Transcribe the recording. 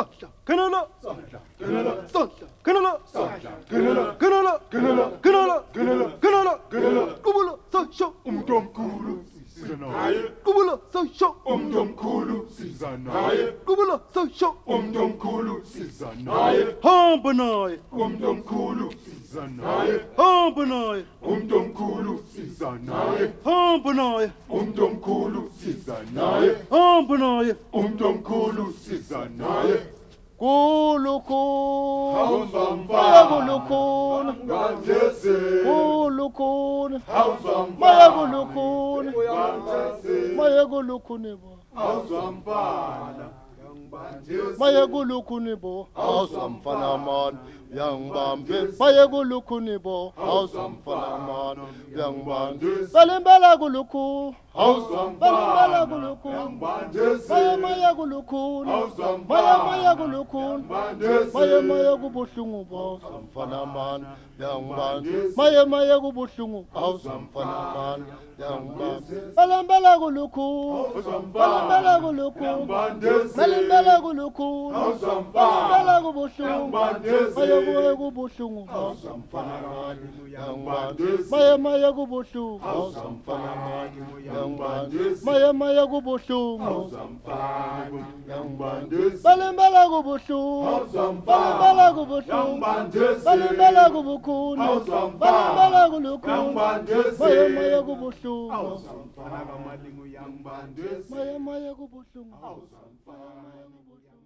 Sahla, kanala, sahla, kanala, sahla, kanala, sahla, kanala, kanala, kanala, kanala, kanala, kanala, kanala, kubula, sahla, umuntu omkhulu siza naye kubula, sahla, umuntu omkhulu siza naye kubula, sahla, umuntu omkhulu siza naye hamba naye, umuntu omkhulu siza naye hamba naye, umuntu omkhulu siza naye. Hamba naye, umuntu omkhulu siza naye hamba naye, umuntu omkhulu siza naye kulukhuna, Hamba mfana kulukhuna, ngandese kulukhuna, awuzwa maya mfana kulukhuna, ngandese maya kulukhuna bo. awuzwa mfana maye kulukhuni bo awuzamfana mani uyangibambe maye kulukhuni bo awuzamfana mani uyangibambe balimbela kulukhu kulukhuni kulukhuni. Maye maye kulukhuni. Maye maye kubuhlungu bo. Awuzamfana mani. Uyangibambe maye maye kubuhlungu awuzamfana mani. Uyangibambe balimbela kulukhu balimbela kulukhu balimbela kulukhuni balimbela kubuhlungu maye maye mani uyangibambe maye maye kubuhlungu awuzamfana mani uyangibambe maye maye kubuhlungu balimbela kubuhlungu balimbela kubuhlungu balimbela kubukhuni balimbela kulukhuni maye maye kubuhlungu maye maye kubuhlungu maye maye kubuhlungu